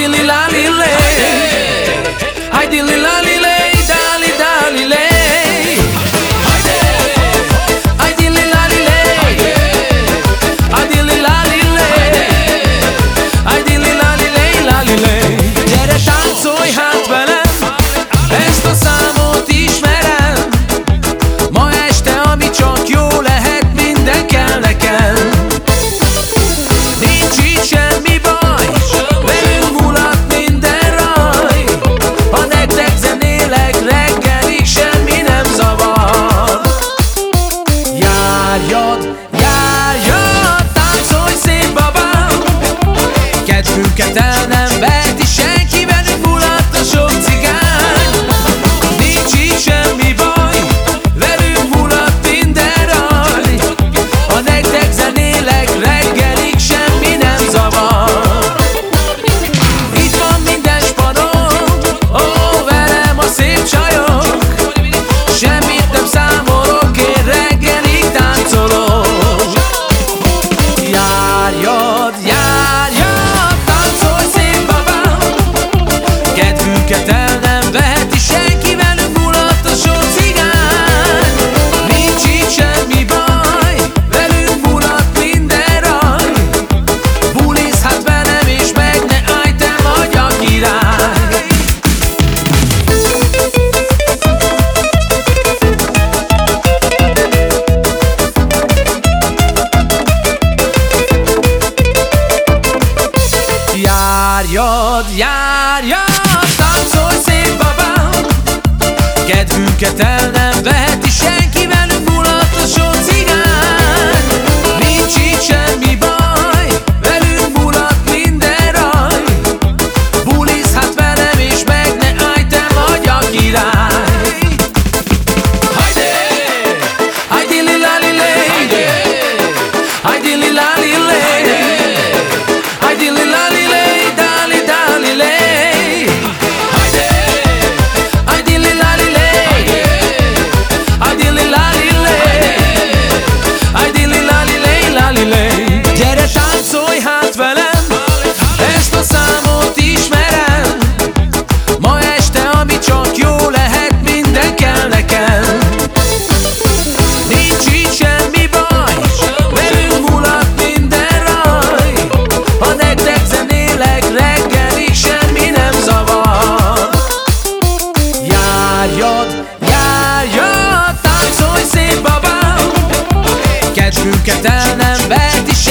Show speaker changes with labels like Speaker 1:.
Speaker 1: Dilly Lally. Yucatan'dan járja, táncolj szép babám, kedvünket el. nem viszi el nem vert is